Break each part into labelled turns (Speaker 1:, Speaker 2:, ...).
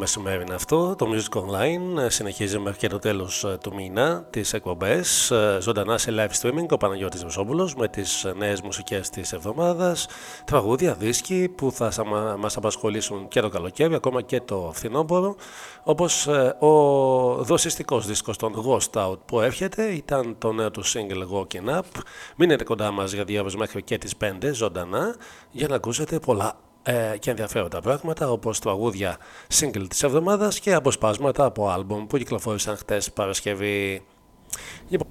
Speaker 1: Ένα καλοκαιρινό μεσημέρι είναι αυτό. Το Music Online ε, συνεχίζει μέχρι και το τέλος ε, του μήνα τις εκπομπές ε, ζωντανά σε live streaming. Ο Παναγιώτης Μεσόπουλο με τις νέες μουσικές της εβδομάδας, τραγούδια, δίσκοι που θα μα απασχολήσουν και το καλοκαίρι, ακόμα και το φθινόπωρο. Όπως ο δοσιστικός δίσκος των Ghost Out που έρχεται ήταν το νέο του single Walking Up. Μείνετε κοντά μας για διάβαση μέχρι και τις 5 ζωντανά για να ακούσετε πολλά ε, και ενδιαφέροντα πράγματα όπως τραγούδια single της εβδομάδας και αποσπάσματα από άλμπομ που κυκλοφόρησαν χτες Παρασκευή. Λοιπόν,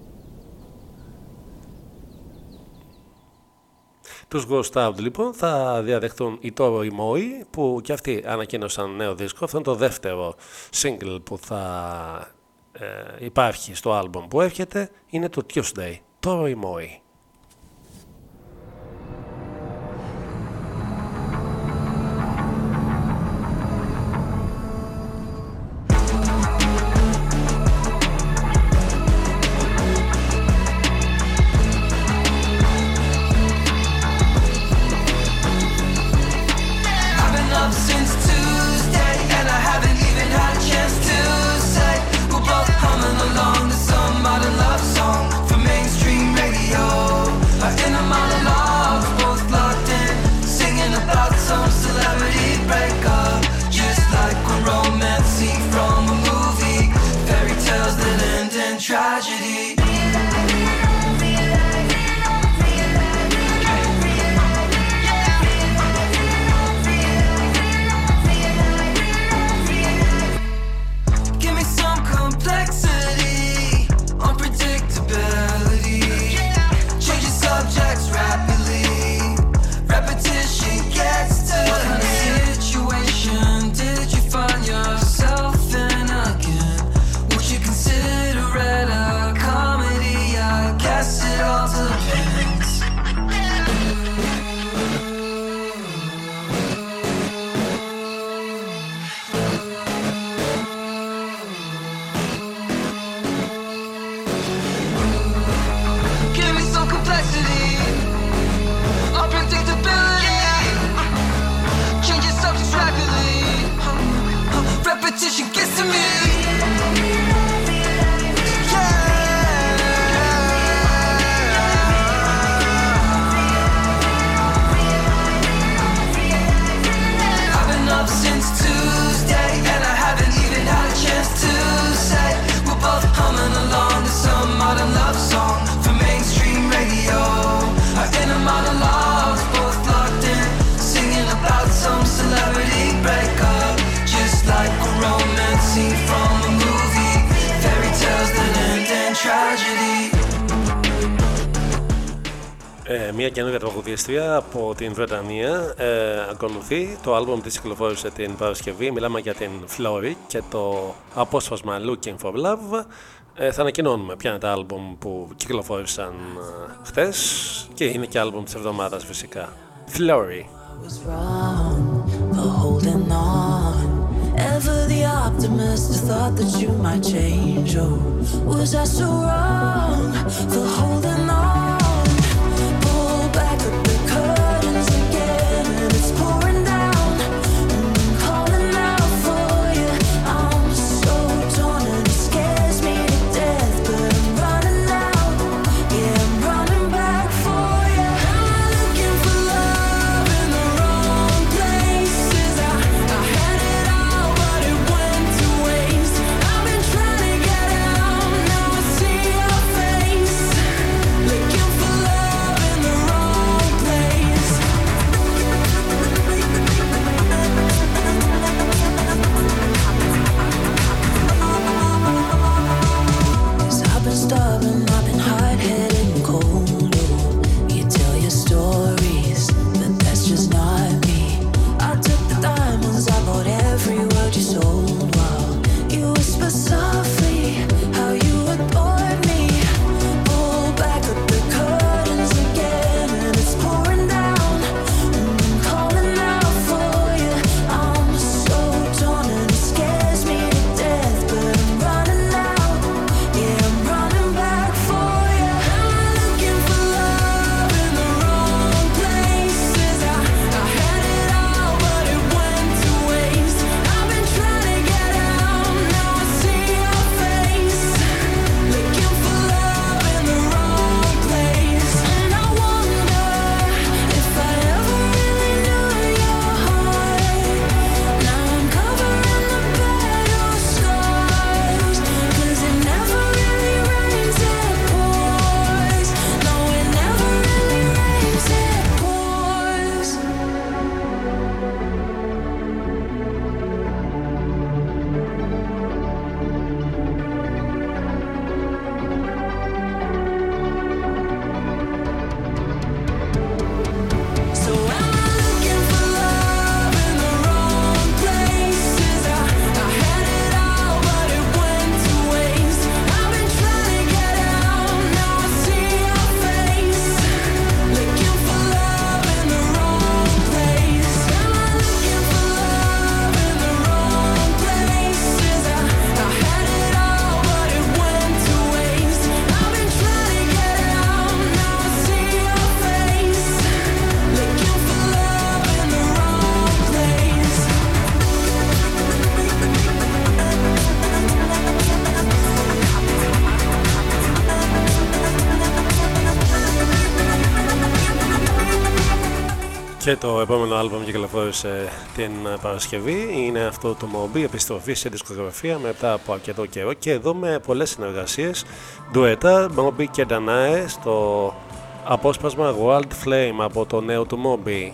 Speaker 1: Τους Ghost Out λοιπόν θα διαδεχτούν οι Toro Moi που και αυτοί ανακοίνωσαν νέο δίσκο. Αυτό είναι το δεύτερο single που θα ε, υπάρχει στο άλμπομ που έρχεται. Είναι το Tuesday. Toro Moi. Μια καινούργια τραγουδίστρια από την Βρετανία ε, ακολουθεί. Το άλμπουμ της κυκλοφόρησε την Παρασκευή. Μιλάμε για την Flory και το απόσπασμα Looking for Love. Ε, θα ανακοινώνουμε ποια είναι τα άλμπουμ που κυκλοφόρησαν ε, χτες και είναι και άλμπουμ της εβδομάδας φυσικά. Flory. Ever the optimist thought that you might change. Oh, was I so wrong for holding on?
Speaker 2: Κυκλοφόρησε την Παρασκευή είναι αυτό το Moby, επιστροφή σε δισκογραφία μετά από αρκετό καιρό και εδώ με πολλές συνεργασίες ντουέτα, Moby και Danae στο απόσπασμα Wild Flame από το νέο του Moby.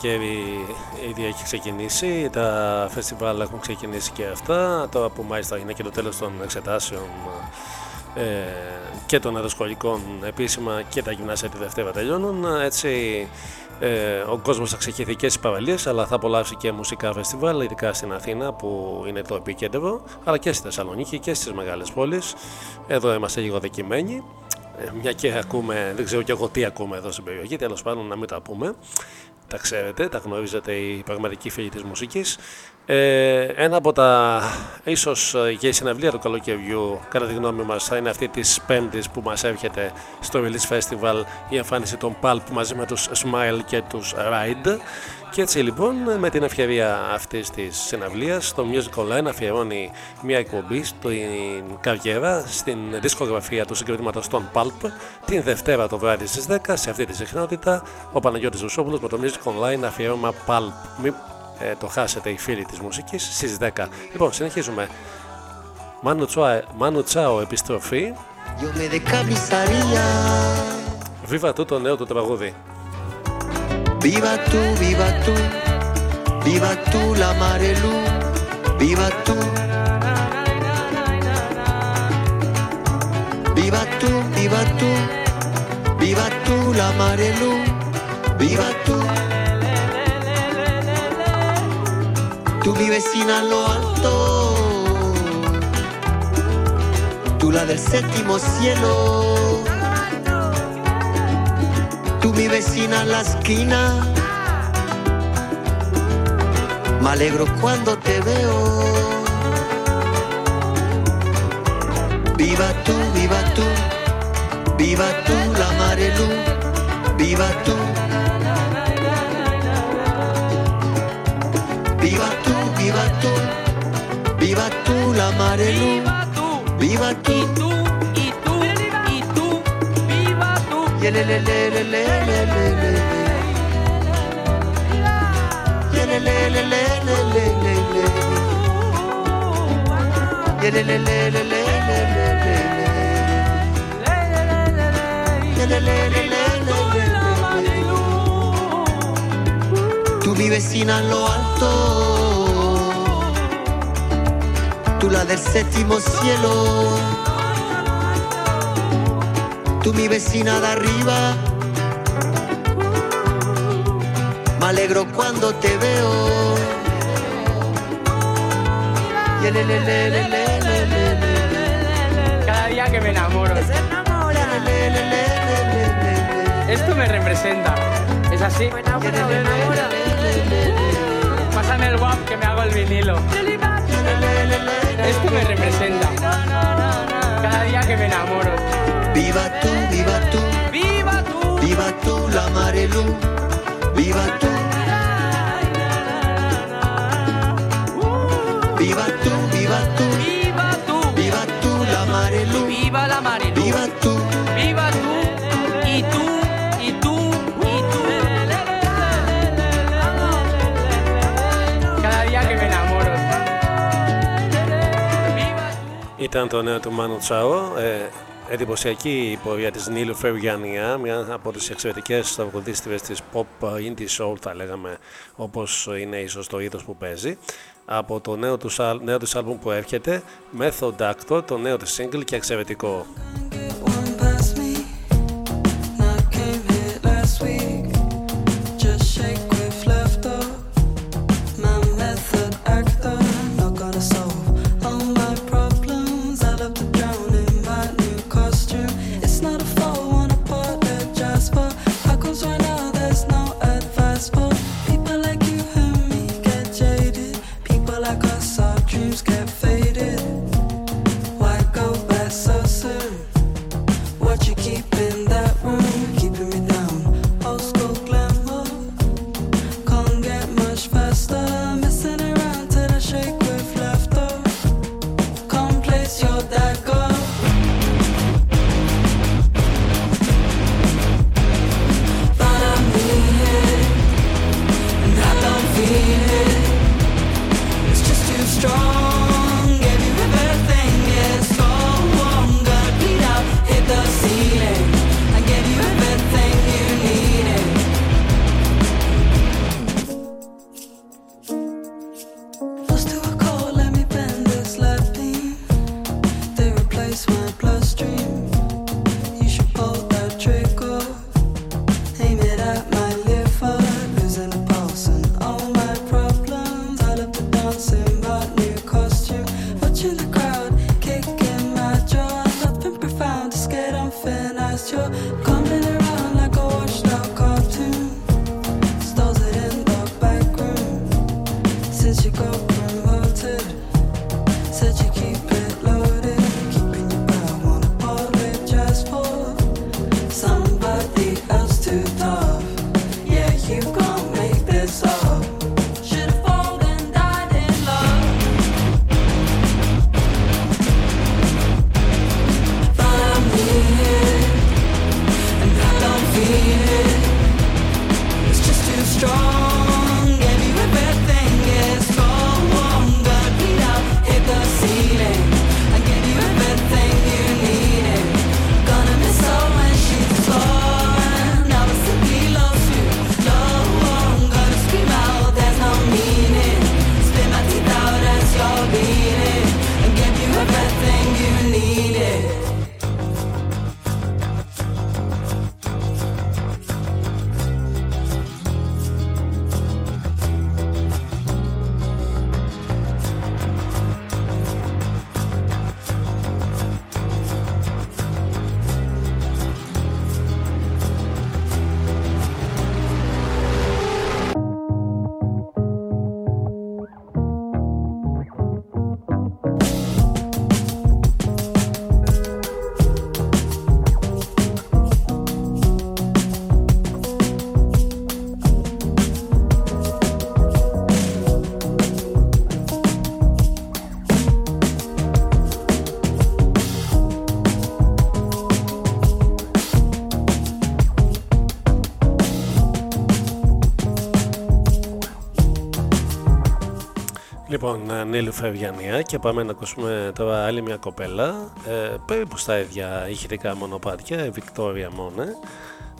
Speaker 2: Καλοκαίρι ήδη έχει ξεκινήσει, τα φεστιβάλ έχουν ξεκινήσει και αυτά, τώρα που μάλιστα είναι και το τέλος των εξετάσεων ε, και των αεροσχολικών επίσημα και τα γυμνάσια τη Δευτέρα τελειώνουν, έτσι ε, ο κόσμος θα ξεκινήσει και στις παραλίες αλλά θα απολαύσει και μουσικά φεστιβάλ, ειδικά στην Αθήνα που είναι το επίκεντρο, αλλά και στη Θεσσαλονίκη και στις μεγάλες πόλεις. Εδώ είμαστε λίγο δεκειμένοι. Ε, μια και ακούμε, δεν ξέρω και εγώ τι ακούμε εδώ στην περιοχή, τέλος πάντων να μην τα πούμε τα ξέρετε, τα γνωρίζετε οι πραγματικοί φίλοι της μουσικής. Ε, ένα από τα ίσως για η συναυλία του καλοκαιριού, κατά τη γνώμη μας, θα είναι αυτή της πέμπτης που μας έρχεται στο Release Festival η εμφάνιση των Pulp μαζί με τους Smile και τους Ride
Speaker 1: Και έτσι λοιπόν με την ευκαιρία αυτής της συναυλίας το Music Online αφιερώνει μια εκπομπή στην καριέρα, στην δισκογραφία του συγκροτήματος των Pulp την Δευτέρα το βράδυ στις 10 σε αυτή τη συχνότητα ο Παναγιώτης Βουσόπουλος με το Music Online αφιέρωμα Pulp. Μην ε, το χάσετε οι φίλοι της μουσικής στις 10. Λοιπόν, συνεχίζουμε. Μάνου Τσάο επιστροφή. Βίβα του το νέο του τραγούδι.
Speaker 3: Viva tú, viva tú, viva tú la Marelu, viva tú. Viva tú, viva tú, viva tú la Marelu, viva tú. Tú vecina en lo alto, tú la del séptimo cielo mi vecina en la esquina. Me alegro cuando te veo. Viva tú, viva tú, viva tú la Marelu, viva tú. Viva tú, viva tú, viva tú la Marelu, viva tú. Tú mi vecina en lo alto, tú la del séptimo cielo tú mi vecina de arriba. Me alegro cuando te veo.
Speaker 4: Cada día que me enamoro. Esto me representa. ¿Es así? Pásame el guap que me hago el vinilo. Esto me representa. Cada día que me enamoro.
Speaker 3: Viva tú, viva tú,
Speaker 4: viva tú,
Speaker 3: viva tú la Marelu, viva tú. Viva tú, viva tú,
Speaker 4: viva tú,
Speaker 3: viva tú la Marelu,
Speaker 4: viva la Marelu,
Speaker 3: viva tú,
Speaker 4: viva tú y tú y tú y tú. Cada día que me enamoro.
Speaker 1: Ήταν το νέο του Μάνου Τσάο. Ε, εντυπωσιακή η πορεία της Νίλου Φεργιάνια, μια από τις εξαιρετικές τραγουδίστρες της pop indie soul θα λέγαμε όπως είναι ίσως το είδος που παίζει από το νέο τους, νέο του άλμπουμ που έρχεται Method Actor, το νέο της single και εξαιρετικό. Λοιπόν, ε, Νίλου Φευγιανία και πάμε να ακούσουμε τώρα άλλη μια κοπέλα ε, περίπου στα ίδια ηχητικά μονοπάτια, η Βικτόρια Μόνε.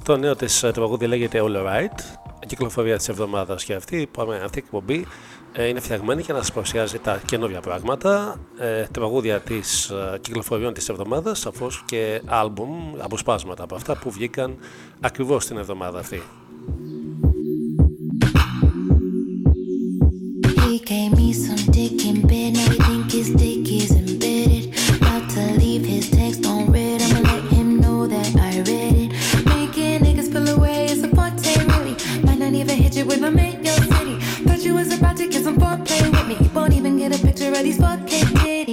Speaker 1: Το νέο της ε, τραγούδι λέγεται All Right, κυκλοφορία της εβδομάδας και αυτή, πάμε, αυτή η εκπομπή ε, είναι φτιαγμένη για να σας παρουσιάζει τα καινούργια πράγματα, ε, τραγούδια της ε, κυκλοφοριών της εβδομάδας, σαφώς και άλμπουμ, αποσπάσματα από αυτά που βγήκαν ακριβώς την εβδομάδα αυτή.
Speaker 5: Gave me some dick in bed. Now he think his dick is embedded. About to leave his text on red. I'ma let him know that I read it. Making niggas pull away is a forte, really. Might not even hit you with a in your city. Thought you was about to get some foreplay with me. Won't even get a picture of these 4K titties.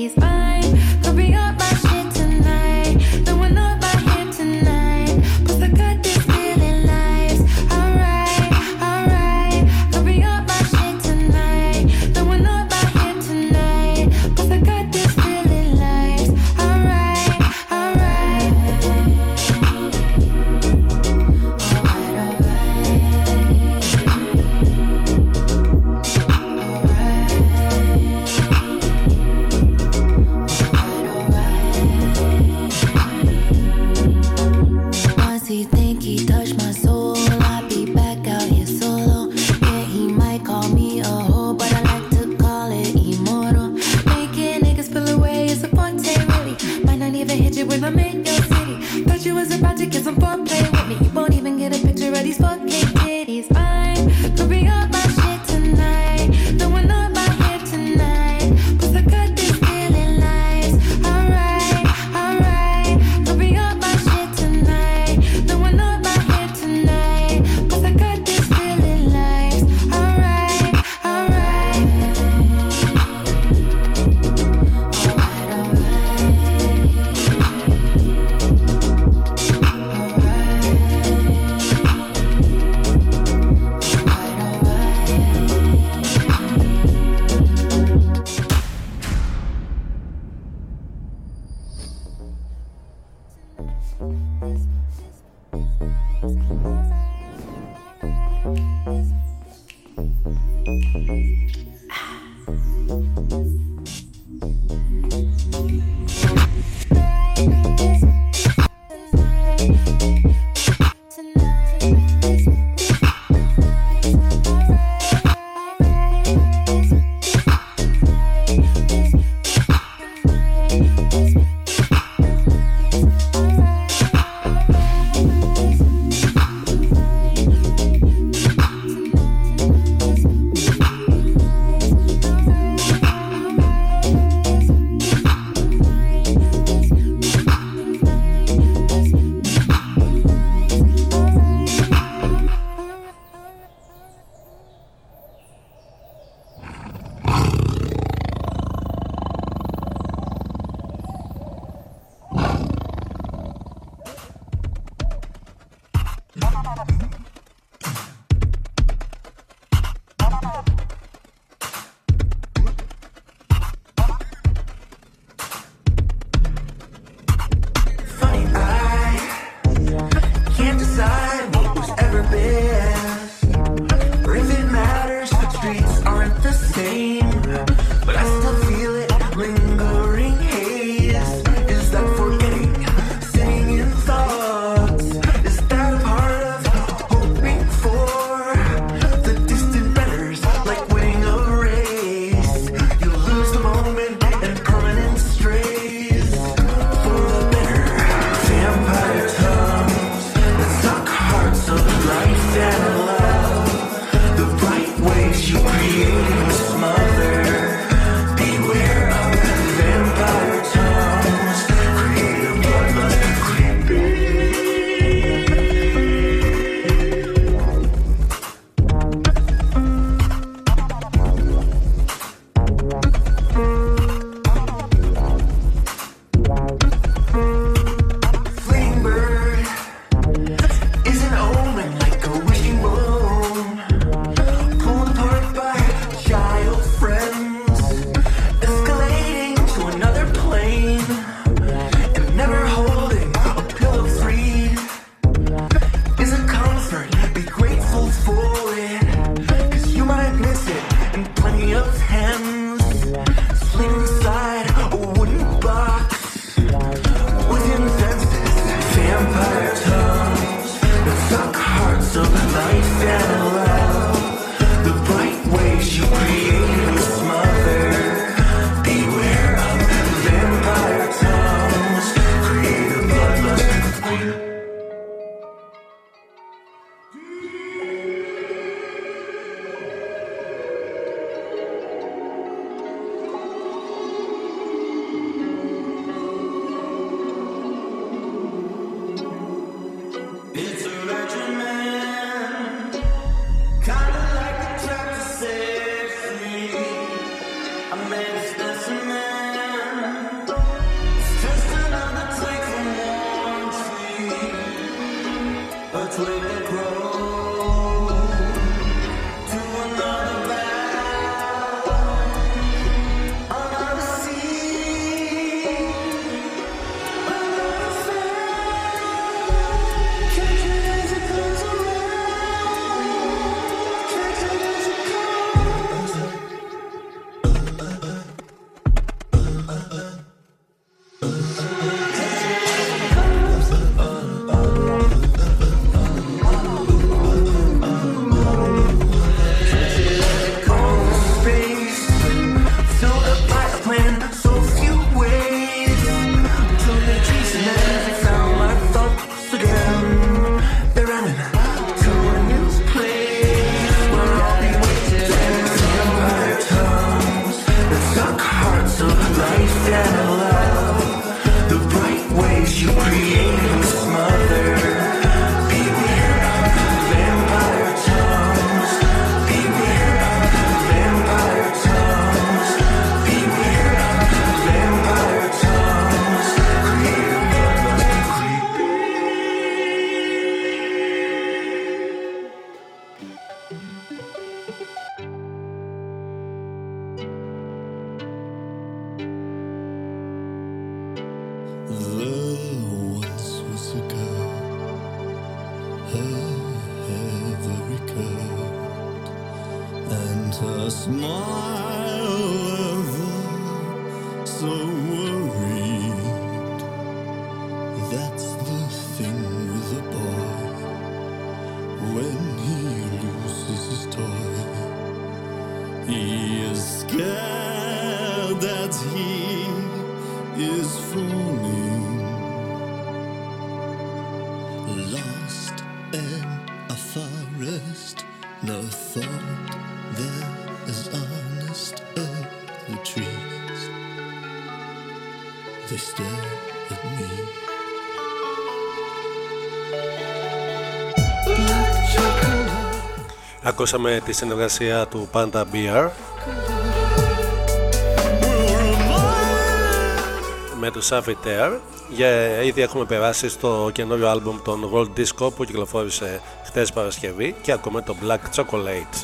Speaker 5: He is
Speaker 1: scared.
Speaker 6: ακούσαμε τη συνεργασία του Panda Beer με τους Savitaire για ήδη έχουμε περάσει στο καινούριο άλμπουμ των World Disco που κυκλοφόρησε χθε Παρασκευή και ακόμα το Black Chocolate.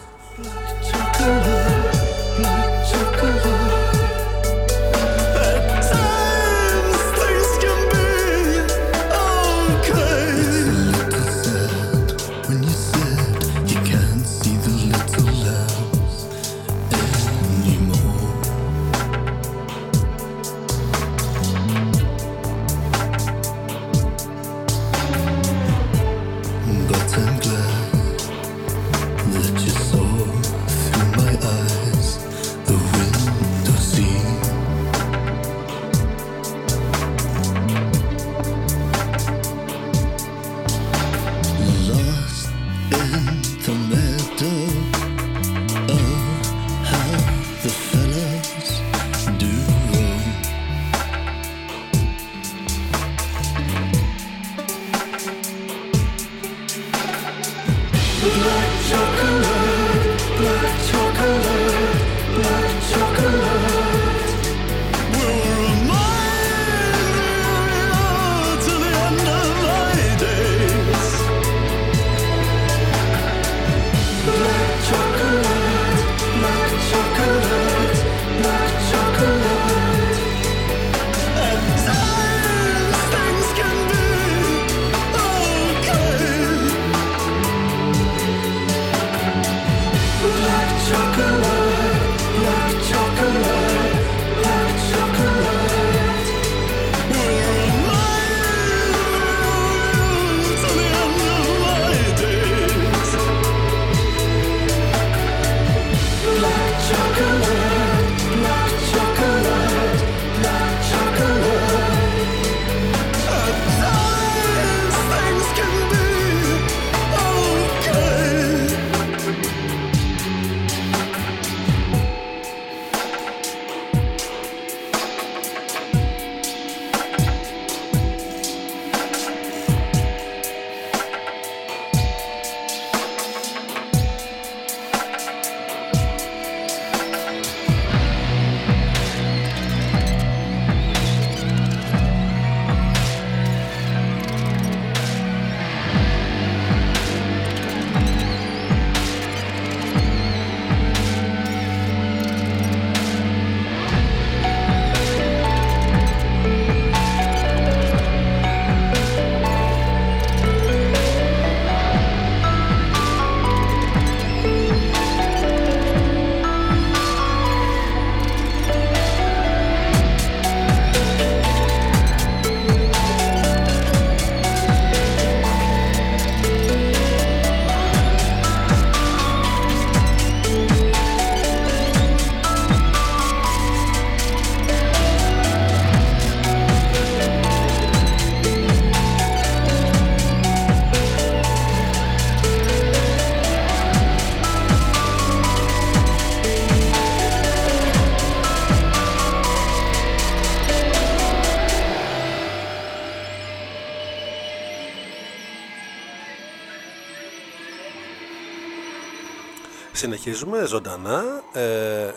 Speaker 7: Συνεχίζουμε ζωντανά. Ε,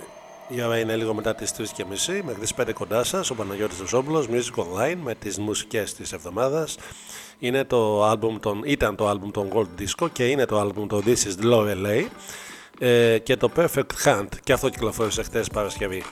Speaker 7: η ώρα είναι λίγο μετά τις 3.30 μέχρι τις 5 κοντά σας. Ο Παναγιώτης Δοσόπουλος, Music Online με τις μουσικές της εβδομάδας. Είναι το album των, ήταν το album των Gold Disco και είναι το album των This is Low LA ε, και το Perfect Hunt και αυτό κυκλοφόρησε χτες Παρασκευή.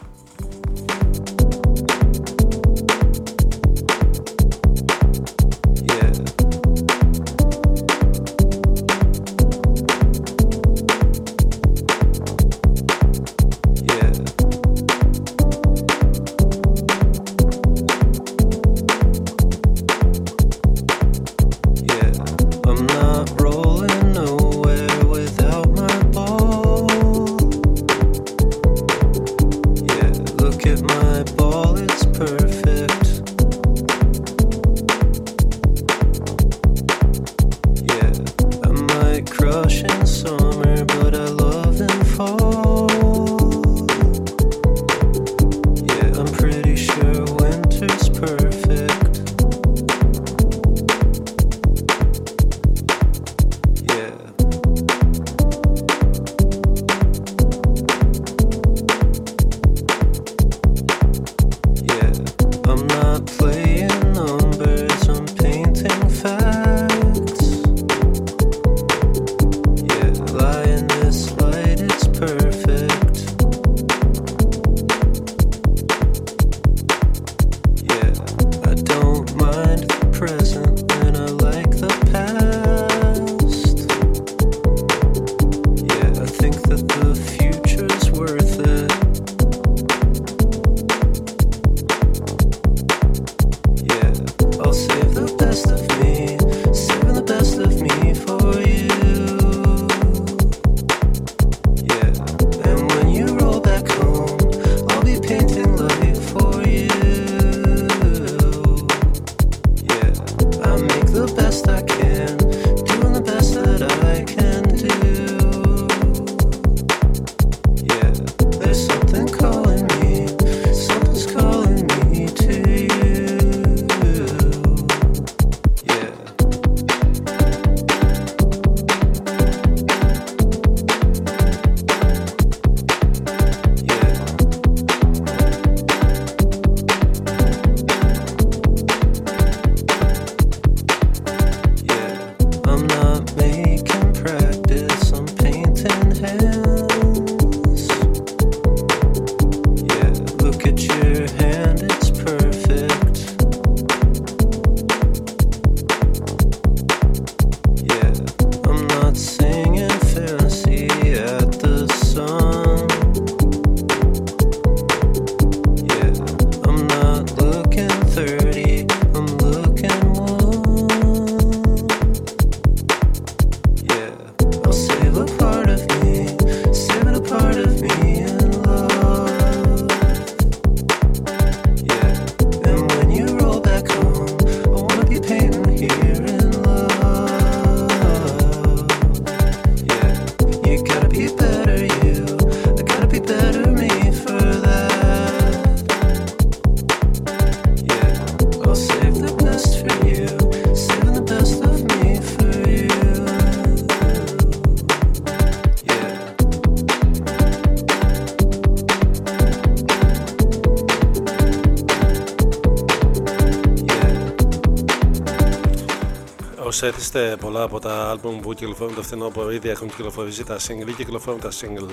Speaker 7: Όσοι έθιστε πολλά από τα άλμπουμ που κυκλοφορούν το φθινόπωρο ήδη έχουν κυκλοφορήσει τα single ή κυκλοφορούν τα single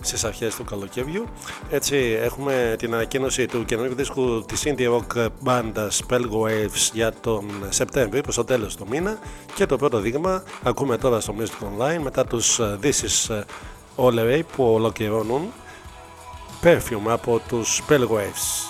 Speaker 7: στις αρχές του καλοκαιριού. Έτσι έχουμε την ανακοίνωση του καινούργιου δίσκου της indie rock μπάντας Spell Waves για τον Σεπτέμβρη προς το τέλος του μήνα και το πρώτο δείγμα ακούμε τώρα στο Music Online μετά τους ε, This is All Array που ολοκληρώνουν Perfume από τους Spell Waves.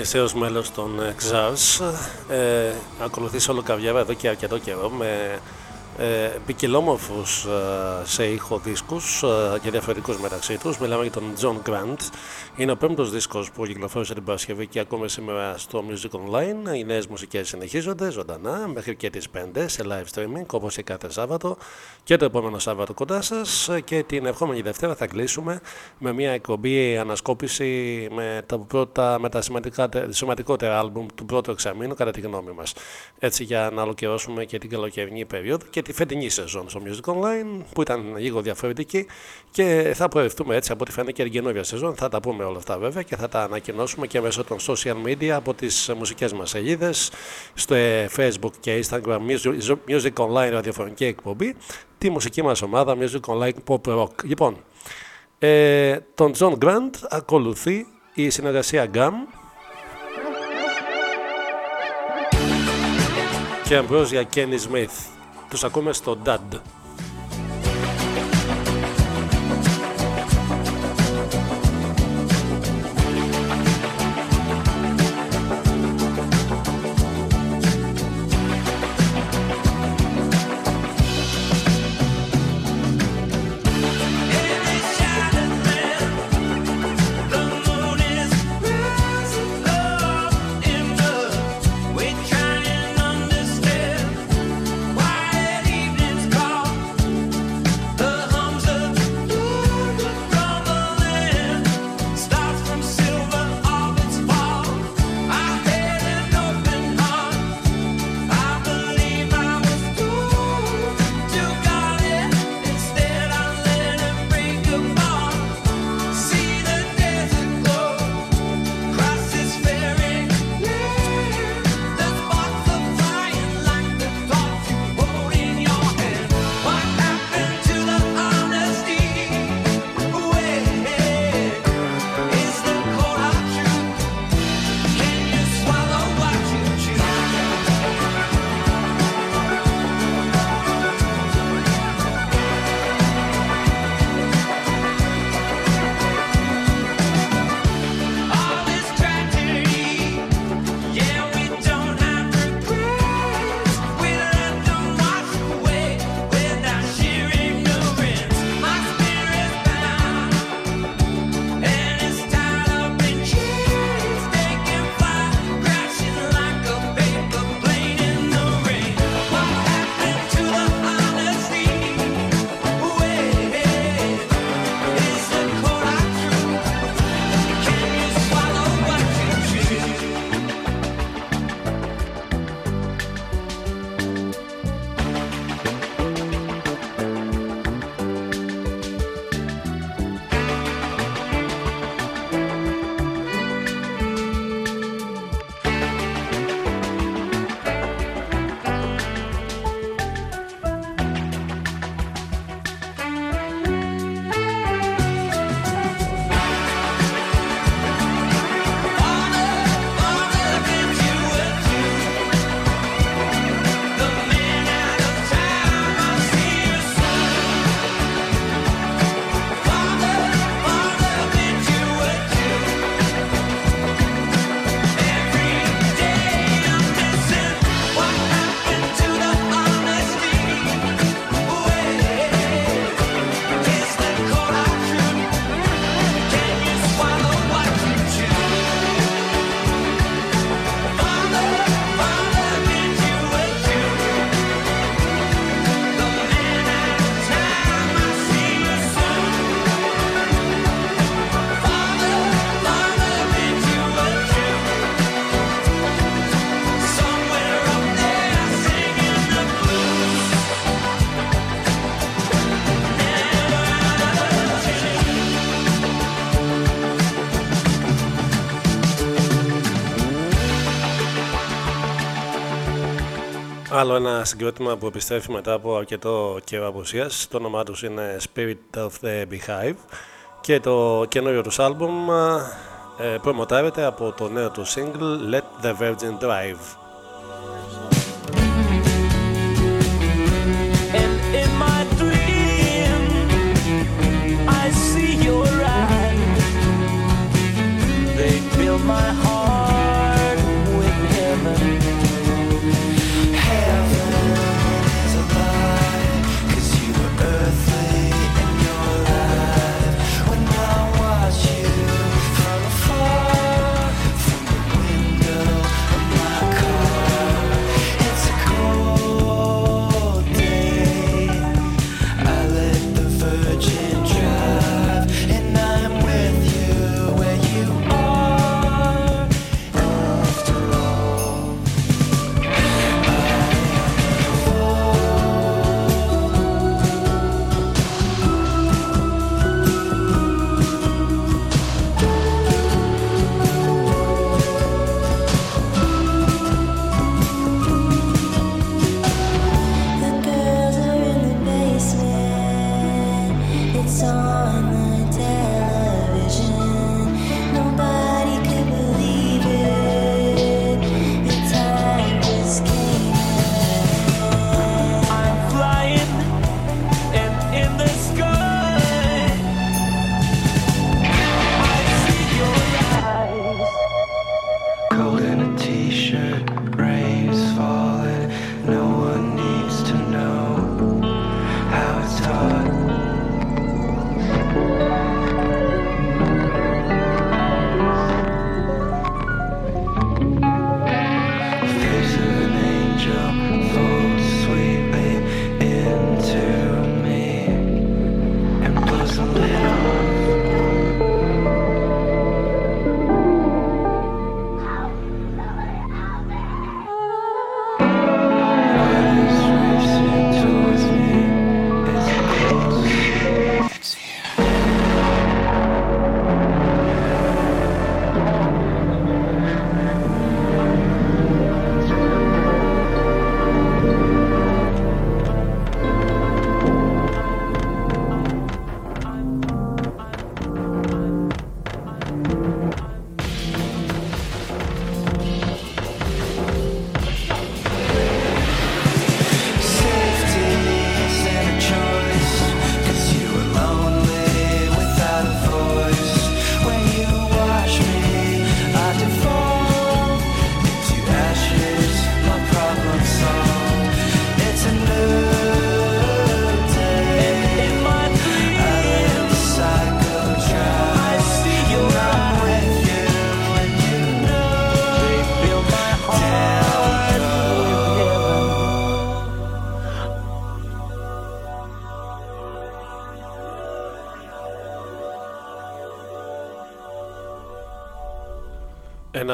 Speaker 1: Ξεκίνησε ως μέλος των Xars. Ε, ακολουθεί όλο καβιέρα εδώ και αρκετό καιρό με ε, ποικιλόμορφους ε, σε ήχο δίσκους ε, και διαφορετικούς μεταξύ τους. Μιλάμε για τον John Grant. Είναι ο πέμπτος δίσκος που κυκλοφόρησε την Παρασκευή και ακούμε σήμερα στο Music Online. Οι νέες μουσικές συνεχίζονται ζωντανά μέχρι και τις 5 σε live streaming όπως και κάθε Σάββατο και το επόμενο Σάββατο κοντά σας και την ερχόμενη Δευτέρα θα κλείσουμε με μια εκπομπή ανασκόπηση με τα, πρώτα, με τα σημαντικά, σημαντικότερα άλμπουμ του πρώτου εξαμήνου κατά τη γνώμη μας. Έτσι για να ολοκληρώσουμε και την καλοκαιρινή περίοδο και τη φετινή σεζόν στο Music Online που ήταν λίγο διαφορετική και θα προευθούμε έτσι από ό,τι φαίνεται και την καινούργια σεζόν. Θα τα πούμε όλα αυτά βέβαια και θα τα ανακοινώσουμε και μέσω των social media από τις μουσικές μας σελίδες στο Facebook και Instagram Music Online ραδιοφωνική εκπομπή τη μουσική μας ομάδα Music Online Pop Rock. Λοιπόν, ε, τον John Grant ακολουθεί η συνεργασία GAM και Αμπρόζια Kenny Smith. Τους ακούμε στο DAD. Άλλο ένα συγκρότημα που επιστρέφει μετά από αρκετό καιρό απουσίας. Το όνομά τους είναι Spirit of the Beehive και το καινούριο τους άλμπουμ ε, προμοτάρεται από το νέο τους single Let the Virgin Drive.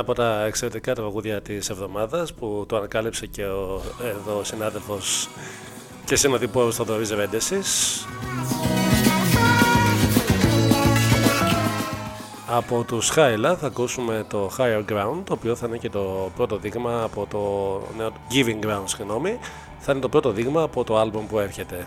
Speaker 1: Από τα εξαιρετικά τραγούδια της εβδομάδας που το ανακάλυψε και ο εδώ ο συνάδελφος και συνοδοιπόρος Θοδωρής Ρέντεσης. Από τους Χάιλα θα ακούσουμε το Higher Ground, το οποίο θα είναι και το πρώτο δείγμα από το νέο Giving Ground, συγγνώμη. Θα είναι το πρώτο δείγμα από το άλμπομ που έρχεται.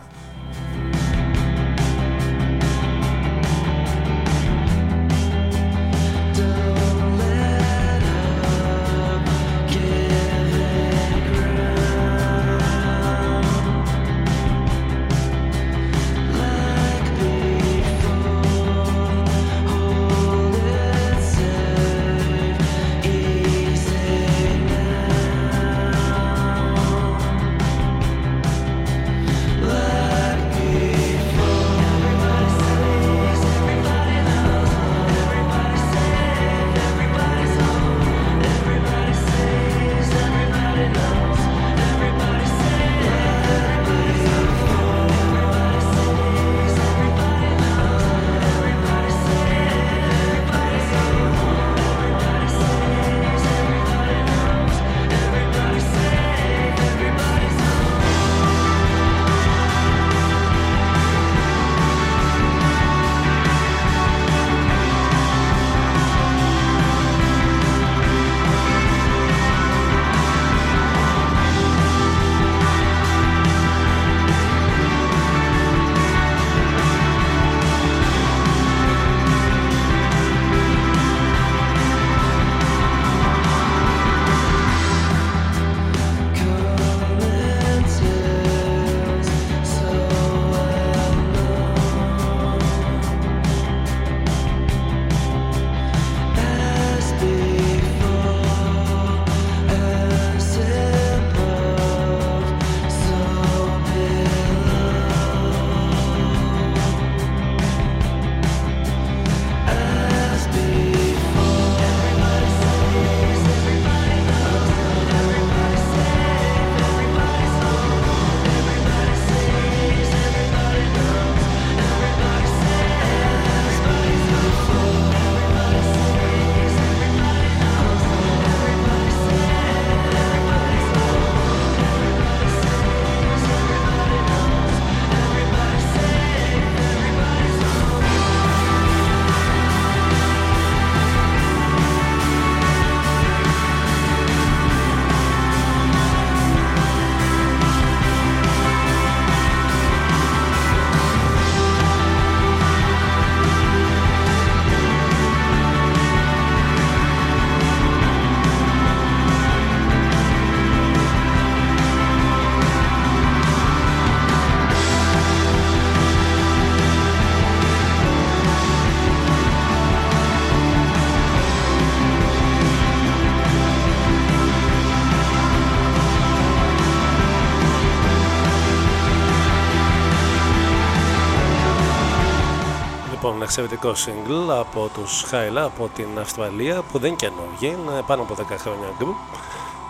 Speaker 1: Εξαιρετικό single από τους Χάιλα από την Αυστραλία που δεν καινούργιοι, είναι πάνω από 10 χρόνια group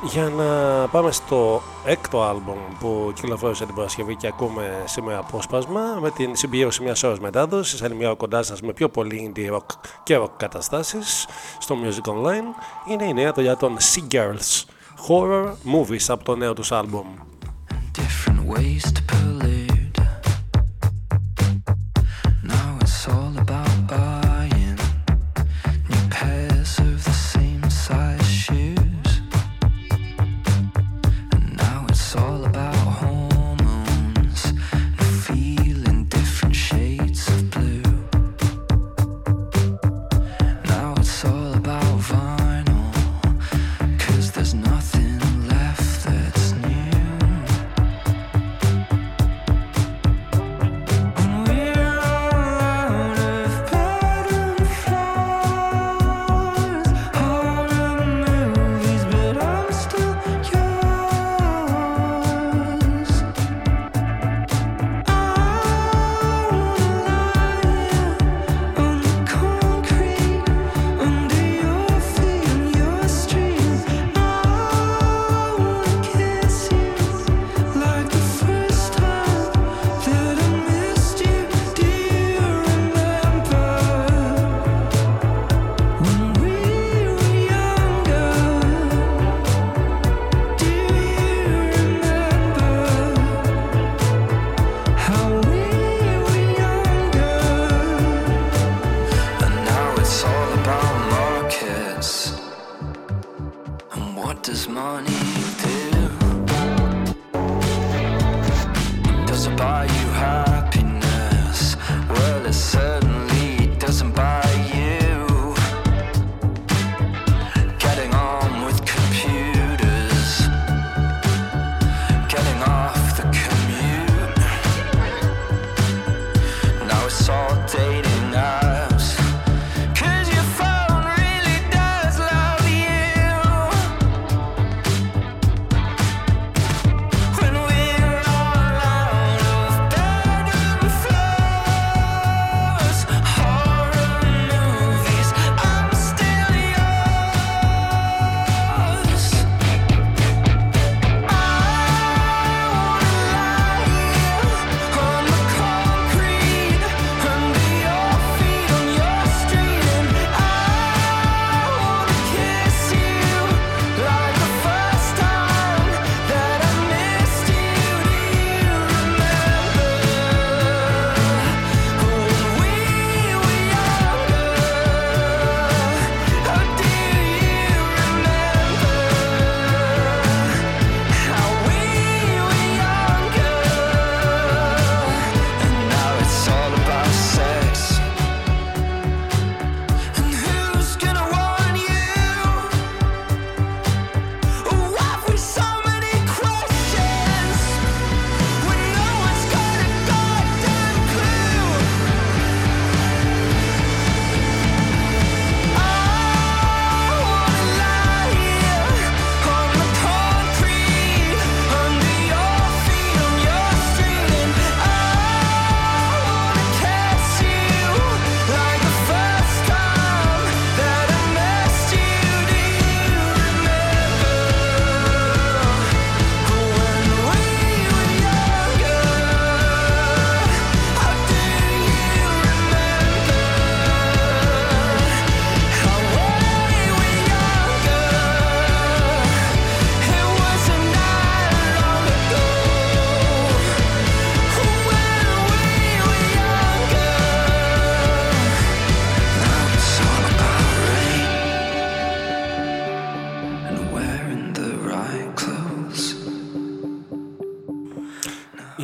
Speaker 1: για να πάμε στο έκτο άλμπομ που κυκλοφόρησε την Παρασκευή και ακούμε σήμερα απόσπασμα με την συμπλήρωση μιας ώρας μετάδοσης. Θα μια κοντά σας με πιο πολύ indie rock και rock καταστάσεις στο Music Online. Είναι η νέα δουλειά των Sea Girls Horror Movies από το νέο τους άλμπομ.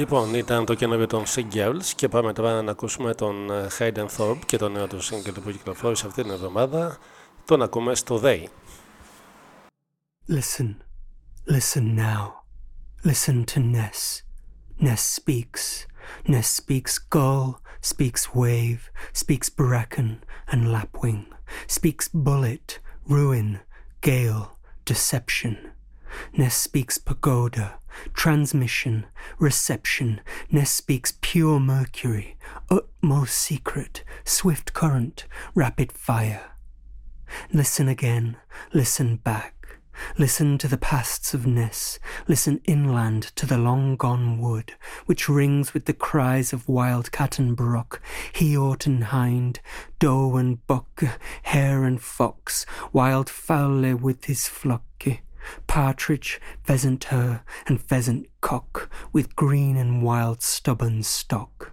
Speaker 1: Λοιπόν, ήταν το καινούριο των Sea Girls και πάμε τώρα να ακούσουμε τον ε, Hayden Thorpe και το νέο του single που κυκλοφόρησε αυτή την εβδομάδα. Τον ακούμε στο They.
Speaker 8: Listen, listen now. Listen to Ness. Ness speaks. Ness speaks gull, speaks wave, speaks bracken and lapwing, speaks bullet, ruin, gale, deception. Ness speaks pagoda, transmission, reception. Ness speaks pure mercury, utmost secret, swift current, rapid fire. Listen again, listen back. Listen to the pasts of Ness, listen inland to the long gone wood, which rings with the cries of wild cat and brook, heort and hind, doe and buck, hare and fox, wild fowl with his flock, partridge, pheasant her, and pheasant cock, with green and wild stubborn stock.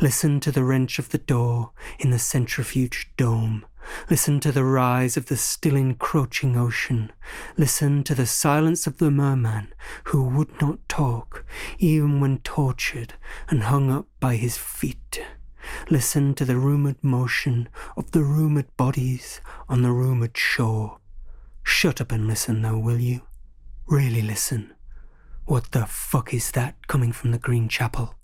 Speaker 8: Listen to the wrench of the door in the centrifuge dome. Listen to the rise of the still encroaching ocean. Listen to the silence of the merman who would not talk, even when tortured and hung up by his feet. Listen to the rumored motion of the rumored bodies on the rumored shore. Shut up and listen, though, will you? Really listen. What the fuck is that coming from the Green Chapel?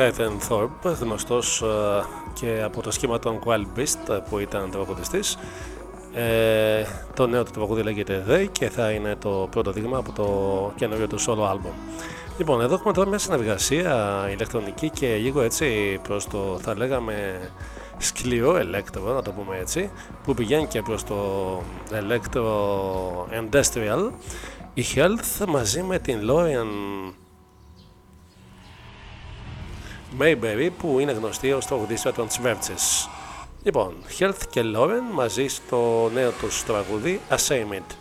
Speaker 1: Heathen Thorpe, γνωστός ε, και από το σχήμα των Wild Beast που ήταν τραγουδιστής. Ε, το νέο του τραγούδι λέγεται The και θα είναι το πρώτο δείγμα από το καινούριο του solo album. Λοιπόν, εδώ έχουμε τώρα μια συνεργασία ηλεκτρονική και λίγο έτσι προς το θα λέγαμε σκληρό ελέκτρο, να το πούμε έτσι, που πηγαίνει και προς το ελέκτρο industrial. Η Health μαζί με την Lorian Mayberry που είναι γνωστή ως τραγουδίστρια των Smerches. Λοιπόν, Health και Lauren μαζί στο νέο τους τραγούδι Assignment.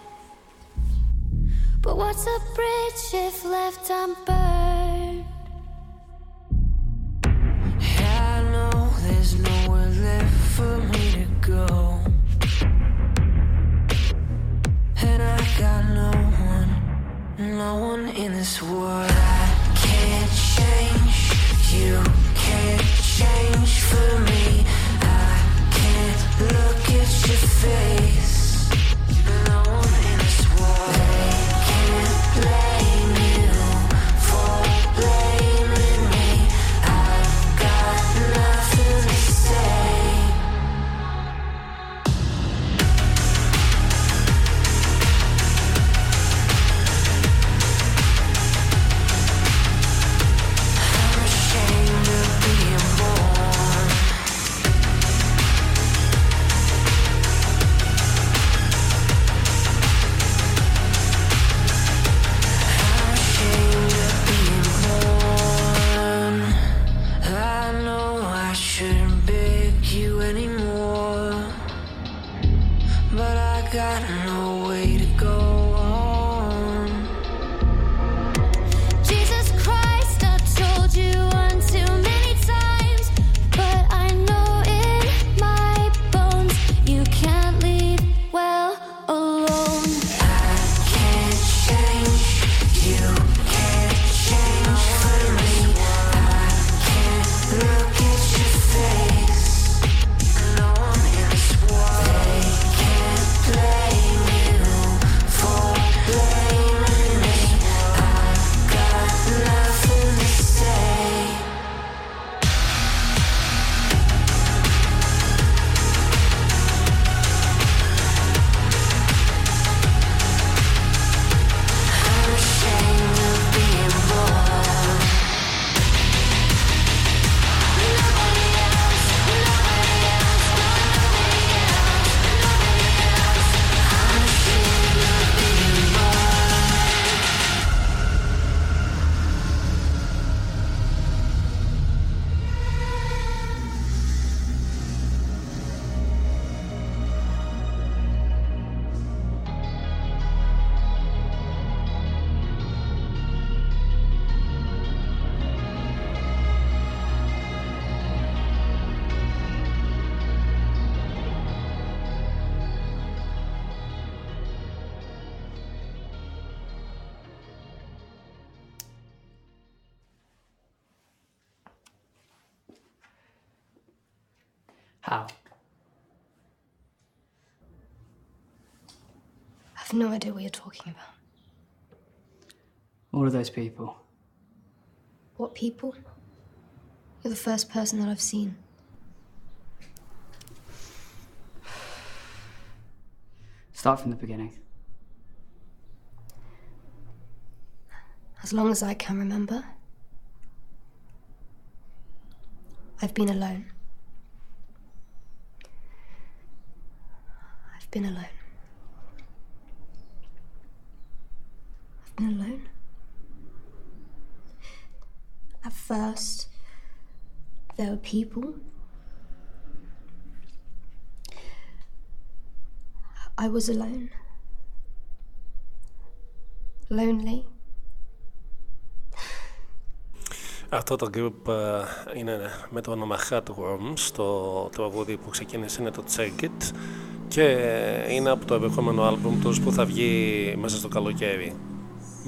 Speaker 9: But what's a bridge if left unburned?
Speaker 5: I know there's nowhere left for me to go. And I got no one, no one in this world. Your face. No
Speaker 10: idea what you're talking about.
Speaker 2: All of those people.
Speaker 10: What people? You're the first person that I've seen.
Speaker 2: Start from the beginning.
Speaker 10: As long as I can remember, I've been alone. I've been alone. Alone. At first, there were people. I was alone. Lonely.
Speaker 1: Αυτό το group ε, είναι με το όνομα Heartworms. Το τραγούδι που ξεκίνησε είναι το Check It και είναι από το επερχόμενο άλμπουμ τους που θα βγει μέσα στο καλοκαίρι.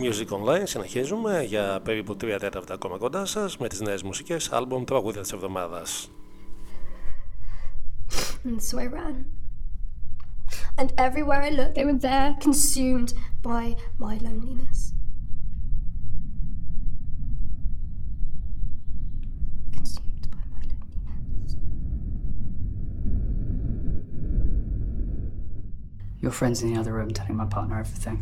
Speaker 1: Music Online συνεχίζουμε για περίπου 3 τέταρτα ακόμα κοντά σας με τις νέες μουσικές άλμπομ τραγούδια της εβδομάδας.
Speaker 10: So I ran. And everywhere I looked, they were there. Consumed by my loneliness.
Speaker 2: Your friend's in the other room telling my partner everything.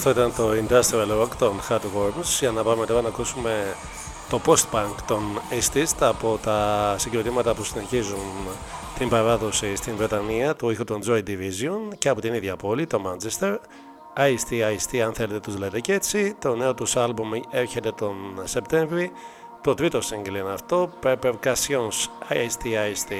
Speaker 1: Αυτό ήταν το Industrial Rock των Hardworms για να πάμε τώρα να ακούσουμε το post-punk των Eastist από τα συγκροτήματα που συνεχίζουν την παράδοση στην Βρετανία του ήχου των Joy Division και από την ίδια πόλη, το Manchester. Ice-T, Ice-T αν θέλετε τους λέτε και έτσι. Το νέο τους άλμπουμ έρχεται τον Σεπτέμβρη. Το τρίτο single είναι αυτό, Percussions Ice-T, Ice-T.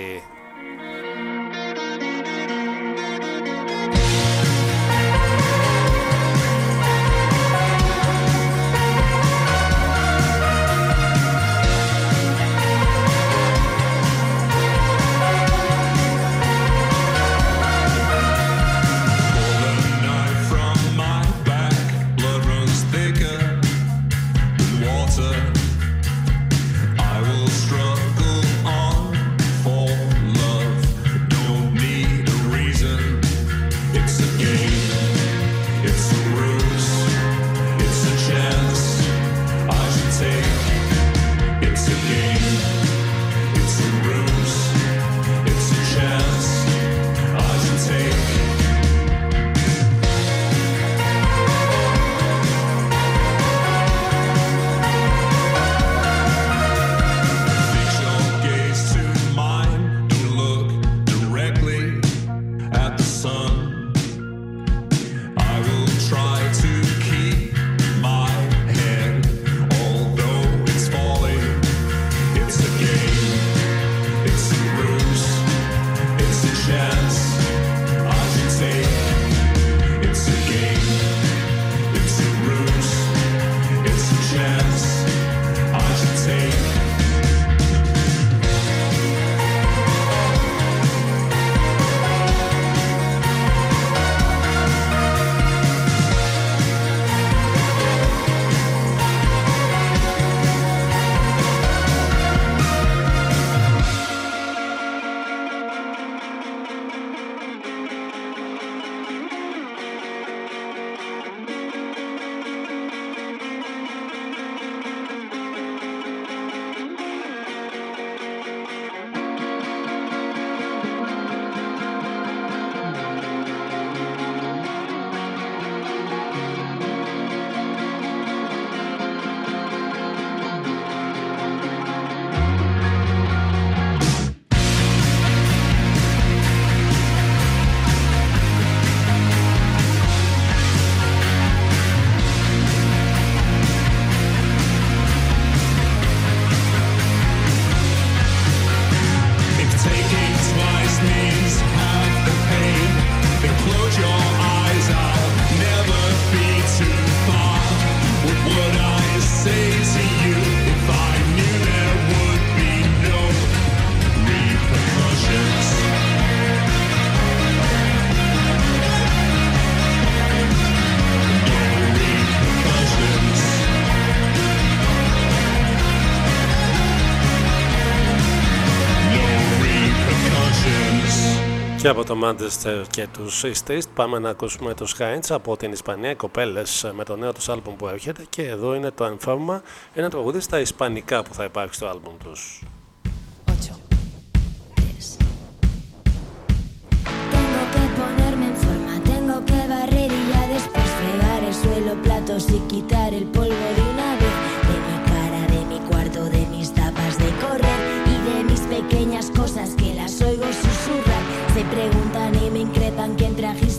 Speaker 1: Το Manchester και τους East East. Πάμε να ακούσουμε τους Heinz από την Ισπανία, οι κοπέλες με το νέο τους άλμπουμ που έρχεται. Και εδώ είναι το Enforma, ένα τραγούδι στα ισπανικά που θα υπάρχει στο άλμπουμ τους.
Speaker 9: Tengo que ponerme en forma, tengo que barrer y ya después fregar el suelo, platos y quitar el polvo de una preguntan y me increpan quién trajiste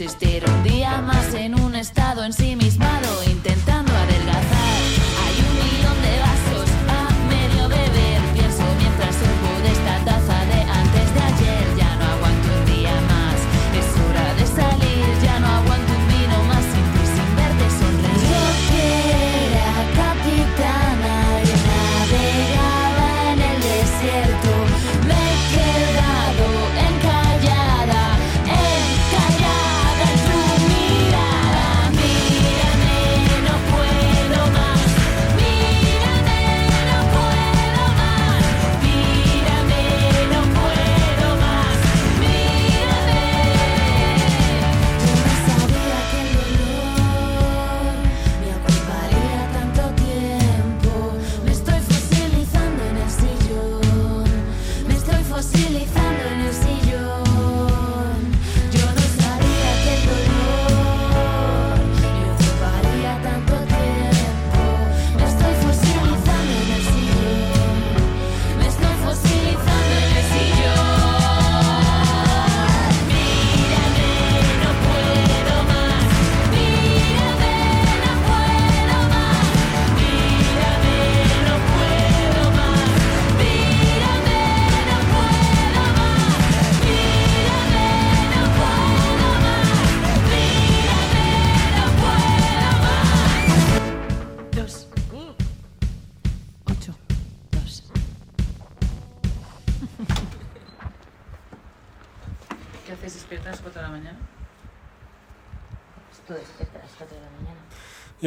Speaker 11: existe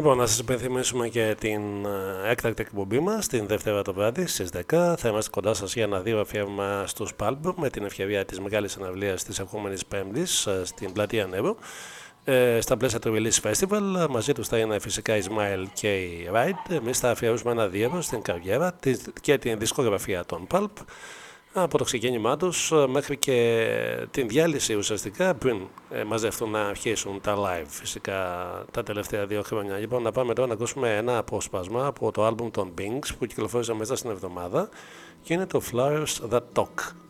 Speaker 1: Λοιπόν, να σας υπενθυμίσουμε και την ε, έκτακτη εκπομπή μας την Δευτέρα το βράδυ στις 10. Θα είμαστε κοντά σας για ένα δύο αφιέρωμα στους Pulp με την ευκαιρία της μεγάλης αναβλίας της ερχόμενης Πέμπτης ε, στην πλατεία Νεύρο. Ε, στα πλαίσια του Release Festival μαζί τους θα είναι φυσικά η Smile και η Ride. Εμείς θα αφιερώσουμε ένα δύο στην καριέρα της- και την δισκογραφία των Pulp από το ξεκίνημά τους ε, μέχρι και την διάλυση ουσιαστικά πριν ε, μαζευτούν να αρχίσουν τα live φυσικά τα τελευταία δύο χρόνια. Λοιπόν, να πάμε τώρα να ακούσουμε ένα απόσπασμα από το άλμπουμ των Bings που κυκλοφόρησε μέσα στην εβδομάδα και είναι το Flowers That Talk.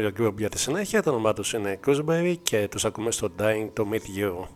Speaker 12: καινούριο group για τη συνέχεια. Το όνομά τους είναι Gooseberry και τους ακούμε στο Dying to Meet You.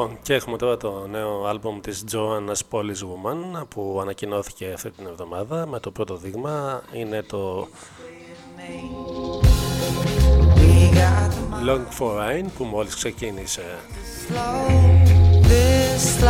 Speaker 12: Λοιπόν, και έχουμε τώρα το νέο άλμπουμ της Joanna's Polish Woman που ανακοινώθηκε αυτή την εβδομάδα με το πρώτο δείγμα είναι το Long for Rain που μόλις ξεκίνησε.
Speaker 13: This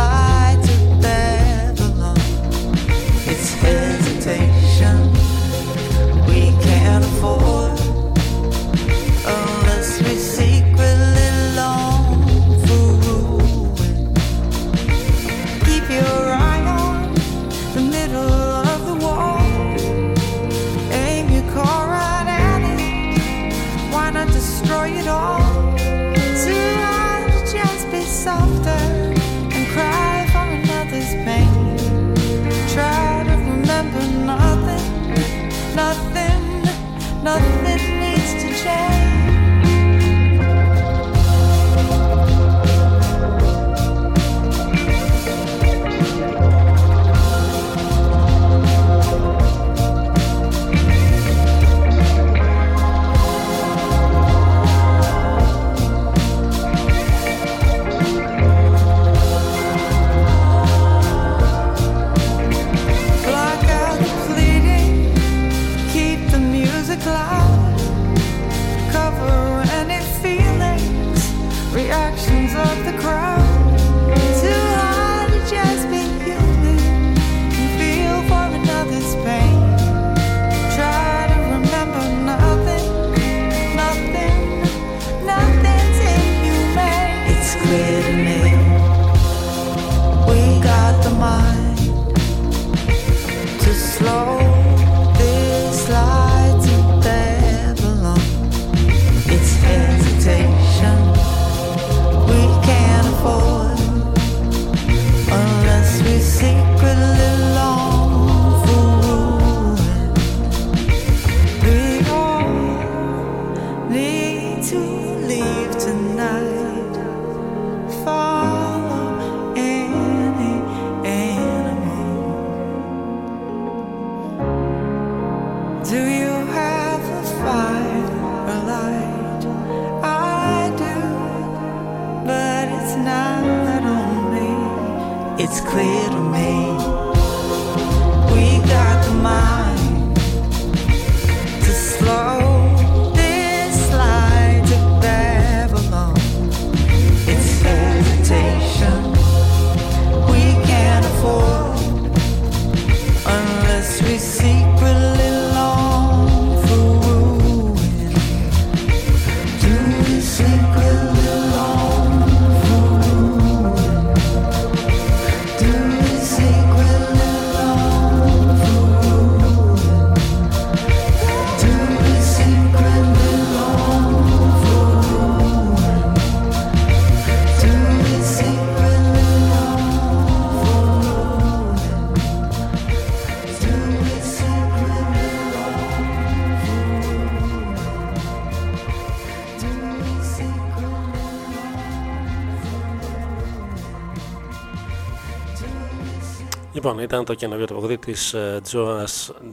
Speaker 1: Λοιπόν, ήταν το καινούριο τραγούδι της ε,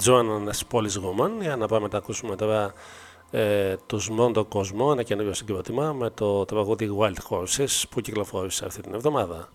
Speaker 1: Joanna Πόλη Woman. Για να πάμε να ακούσουμε τώρα ε, τους Μόντο Κοσμό, ένα καινούριο συγκρότημα με το τραγούδι Wild Horses που κυκλοφόρησε αυτή την εβδομάδα.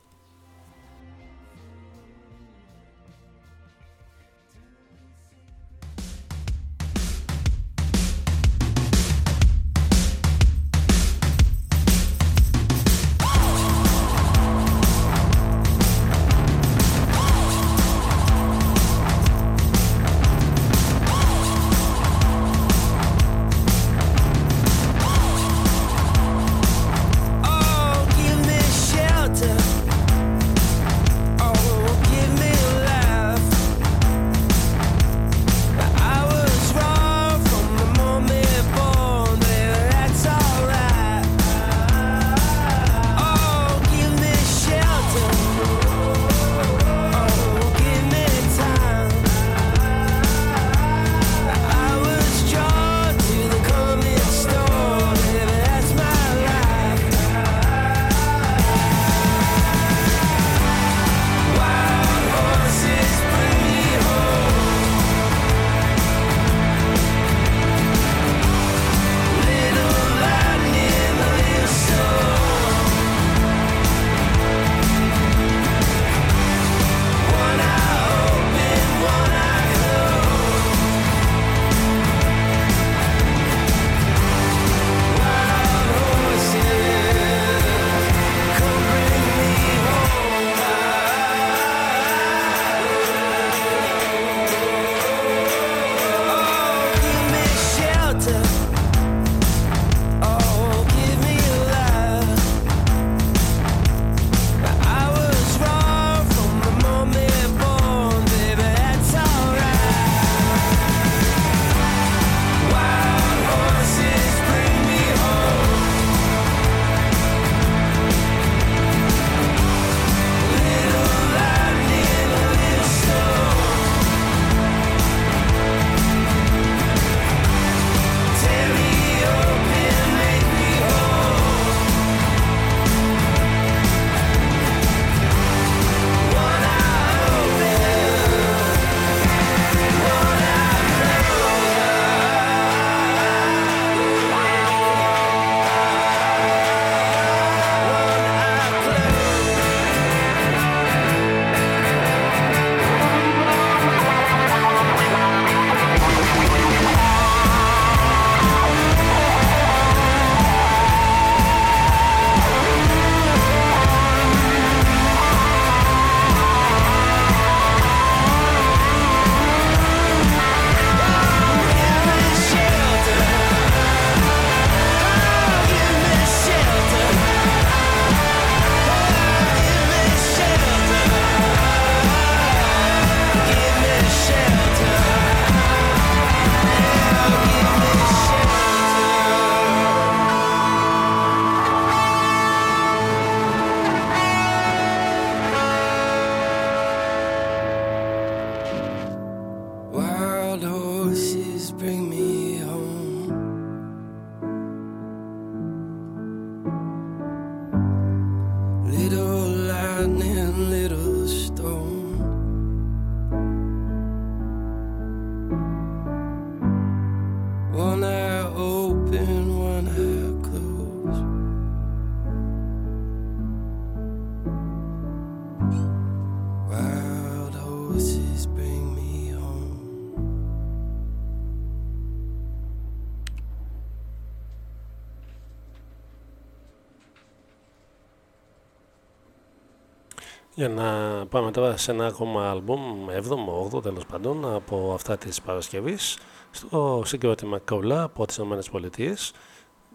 Speaker 14: Για να πάμε τώρα σε ένα ακόμα άλμπουμ, 7ο, 8ο τέλος πάντων, από αυτά της Παρασκευής, στο συγκρότημα Κόλλα από τις ΗΠΑ.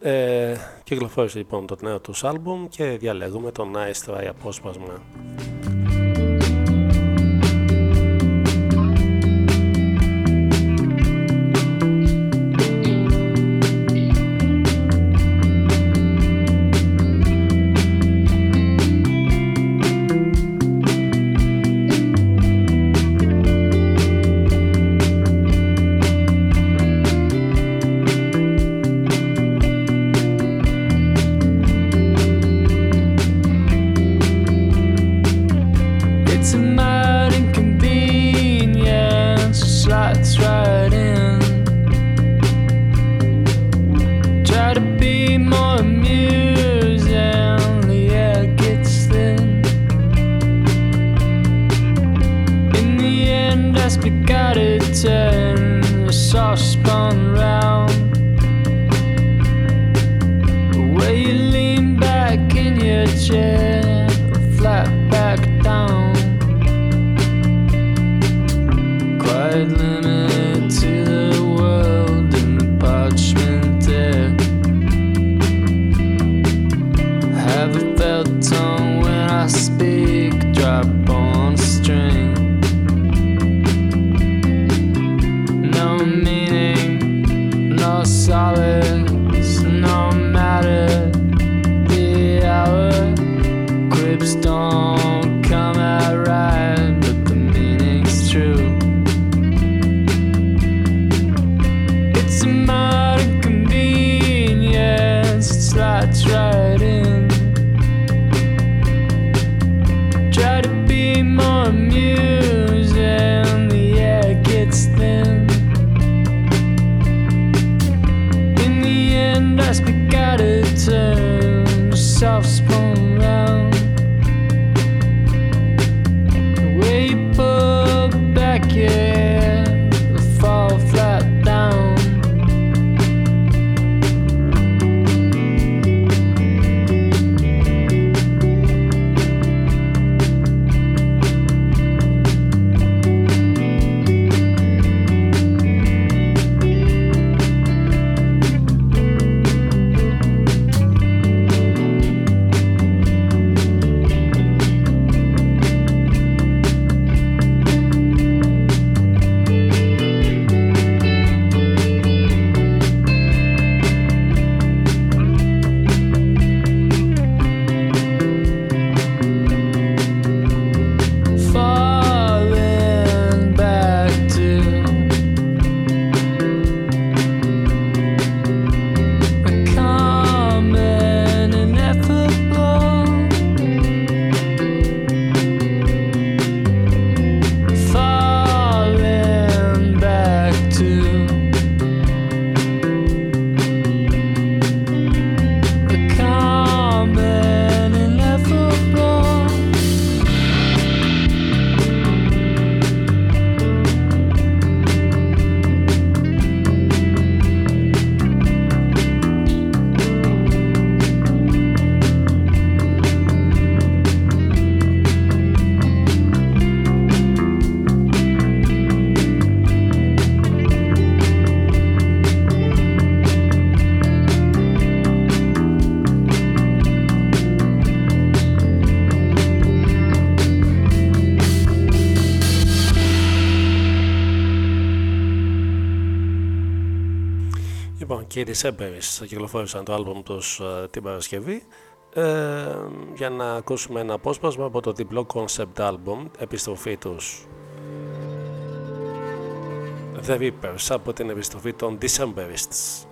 Speaker 14: Ε, κυκλοφόρησε λοιπόν το νέο τους άλμπουμ και διαλέγουμε τον Nice Try απόσπασμα. της κυκλοφόρησαν το άλμπομ τους ε, την Παρασκευή ε, για να ακούσουμε ένα απόσπασμα από το διπλό concept album επιστροφή τους The Reapers από την επιστροφή των Decemberists.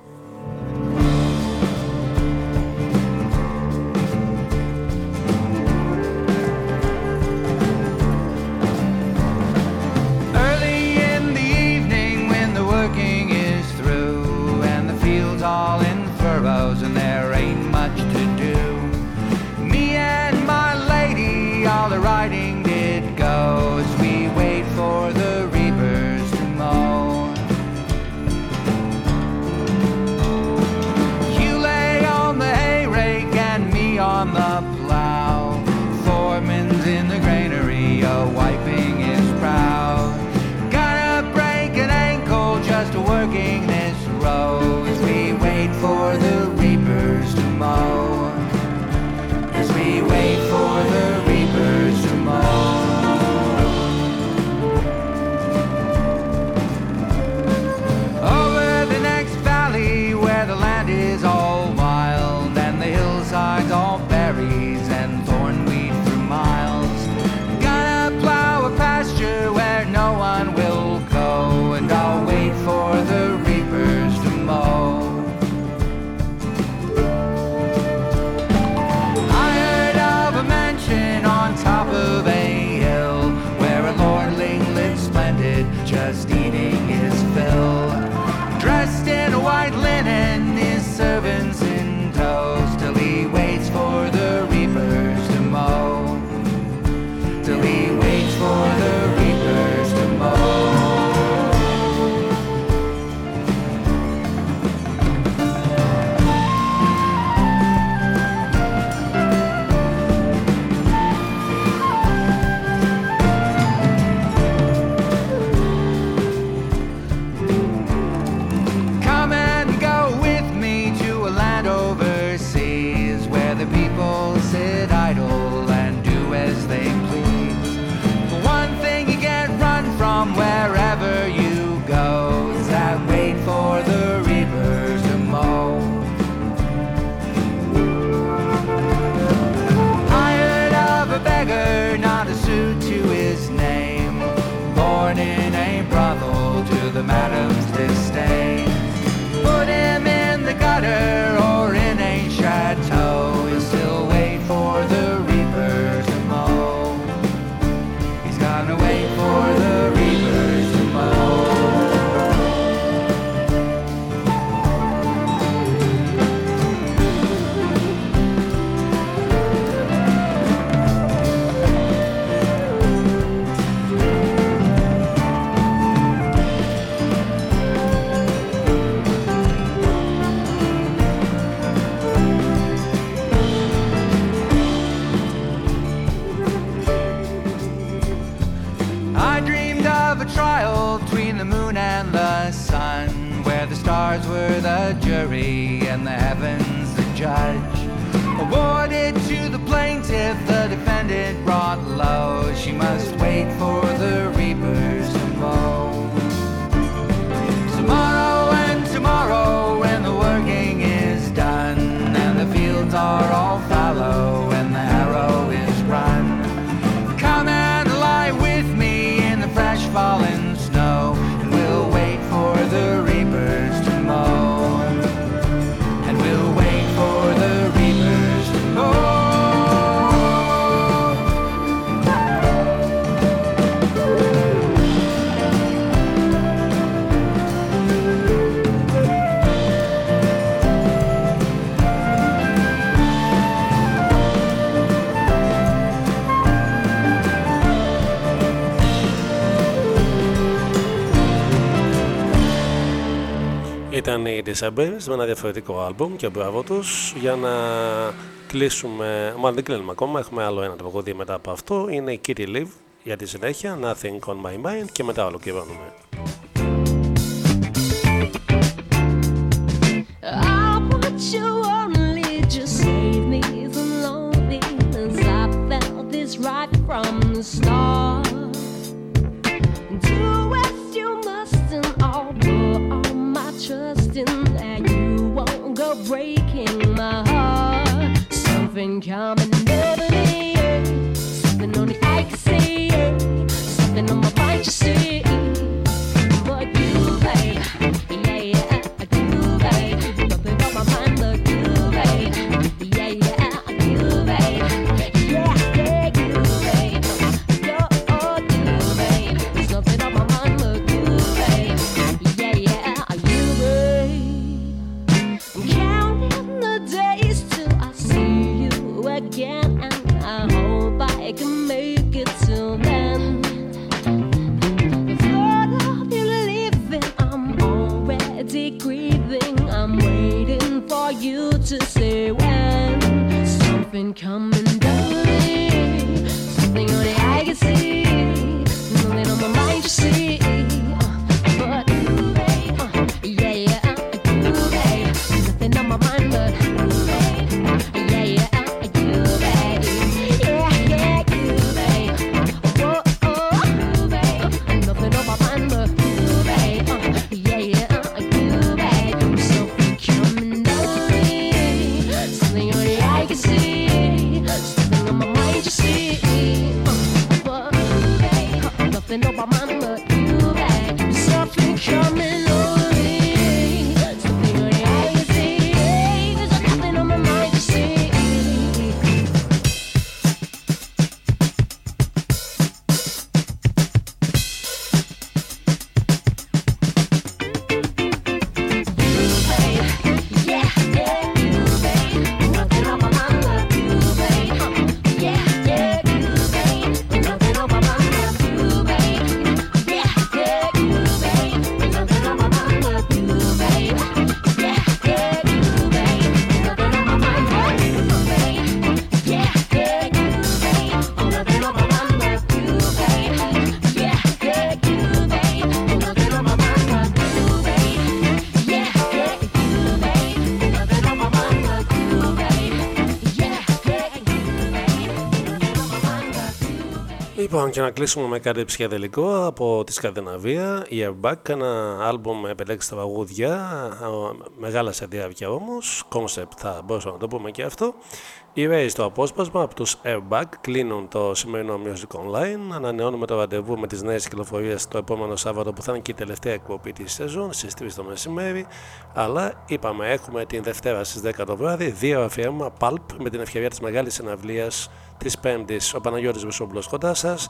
Speaker 15: December με ένα διαφορετικό άλμπουμ και μπράβο τους για να κλείσουμε, μάλλον δεν κλείνουμε ακόμα, έχουμε άλλο ένα τραγούδι μετά από αυτό, είναι η Kitty Live για τη συνέχεια, Nothing on my mind και μετά ολοκληρώνουμε.
Speaker 1: Λοιπόν, και να κλείσουμε με κάτι ψυχεδελικό από τη Σκανδιναβία. Η Airback, ένα άλμπουμ με επιλέξει τα παγούδια, α, μεγάλα σε διάρκεια όμως, concept θα μπορούσαμε να το πούμε και αυτό. Οι Rays το απόσπασμα από τους Airback κλείνουν το σημερινό Music Online. Ανανεώνουμε το ραντεβού με τις νέες κυκλοφορίες το επόμενο Σάββατο που θα είναι και η τελευταία εκπομπή της σεζόν στις 3 το μεσημέρι. Αλλά είπαμε έχουμε την Δευτέρα στις 10 το βράδυ δύο αφιέρωμα Pulp με την ευκαιρία της μεγάλης συναυλίας της Πέμπτης. Ο Παναγιώτης Βεσόμπλος κοντά σας.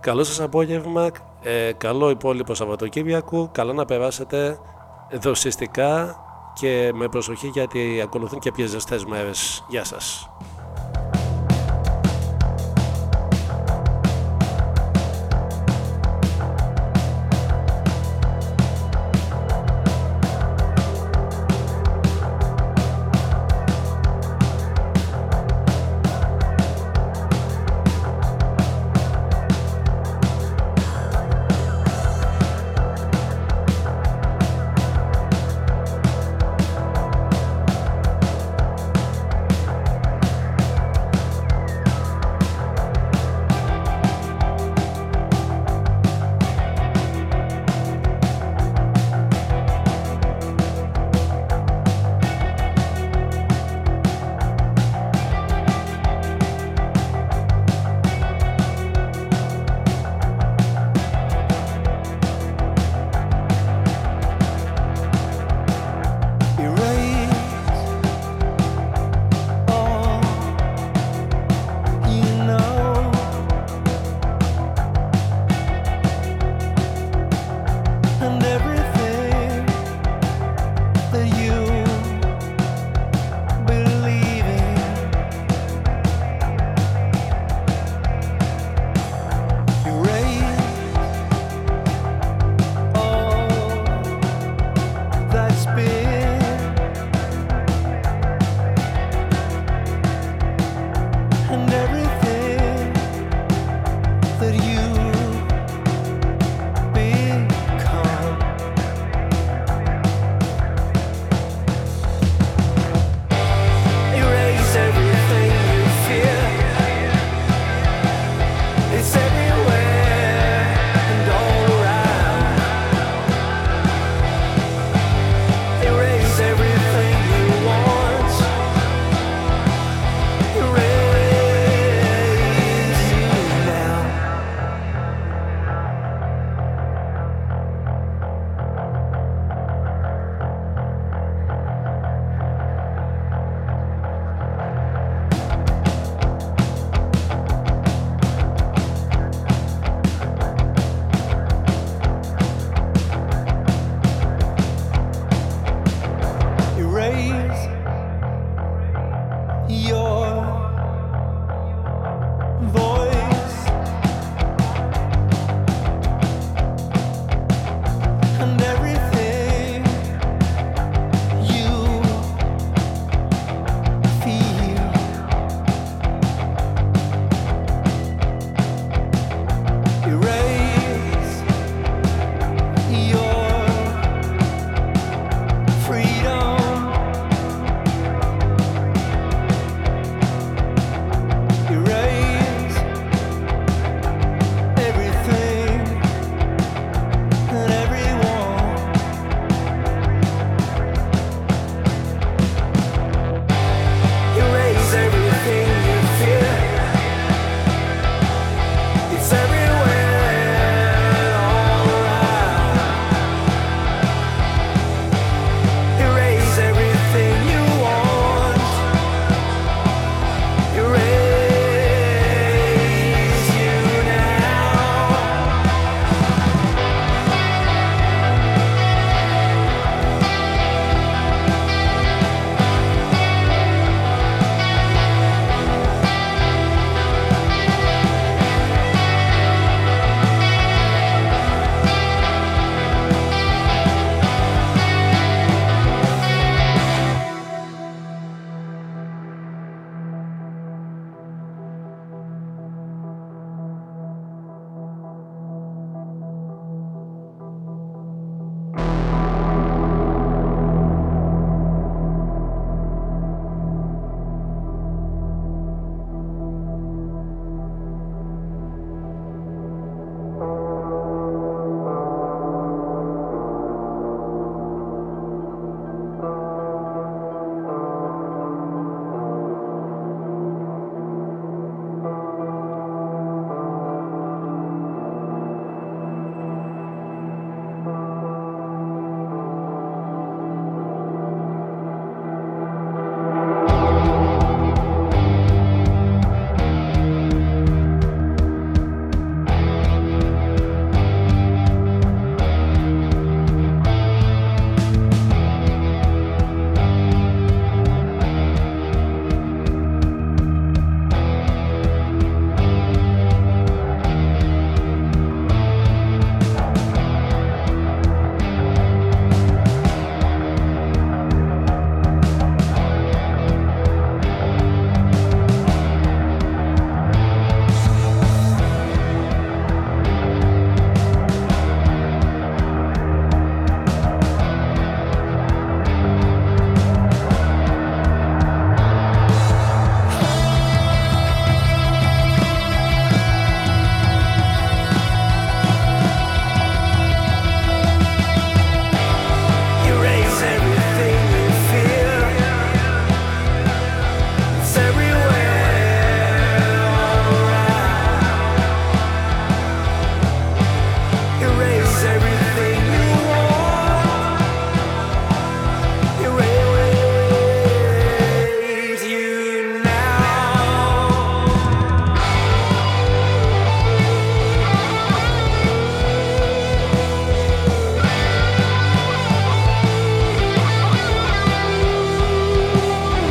Speaker 1: Καλό σας απόγευμα, ε, καλό υπόλοιπο Σαββατοκύριακο, καλό να περάσετε δοσιστικά και με προσοχή γιατί ακολουθούν και πιο ζεστές μέρες. Γεια σας.